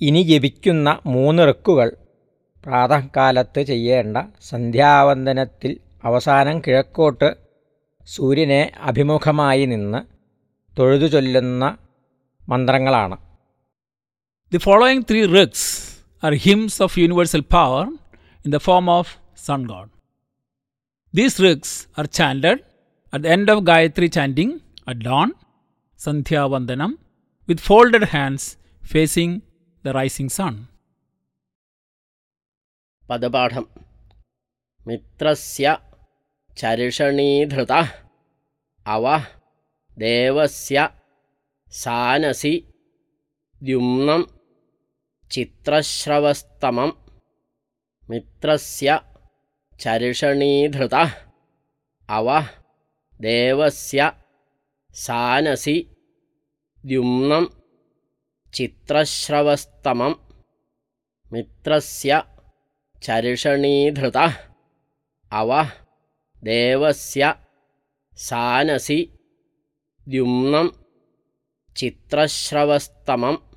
ഇനി ജപിക്കുന്ന മൂന്ന് റിക്കുകൾ. പ്രാതകാലത്ത് ചെയ്യേണ്ട സന്ധ്യാവന്ദനത്തിൽ അവസാനം കിഴക്കോട്ട് സൂര്യനെ അഭിമുഖമായി നിന്ന് തൊഴുതു ചൊല്ലുന്ന മന്ത്രങ്ങളാണ്. The following three റിക്സ് are hymns of universal power in the form of sun god these റിക്സ് are chanted at the end of Gayatri chanting at dawn Sandhyavandanam with folded hands facing the rising sun. പദപാഠം മിത്രസ്യ ചരിഷണീധൃത അവ ദേവസ്യ സാനസി ദ്യുമ്നം ചിത്രശ്രവസ്തമം മിത്രസ്യ ചരിഷണീധൃത അവ ദേവസ്യ സാനസി ദ്യുമ്നം चित्रश्रवस्तमं मित्रस्य चर्षणीधृतः। अवः देवस्य सानसि द्युम्नं चित्रश्रवस्तमम्।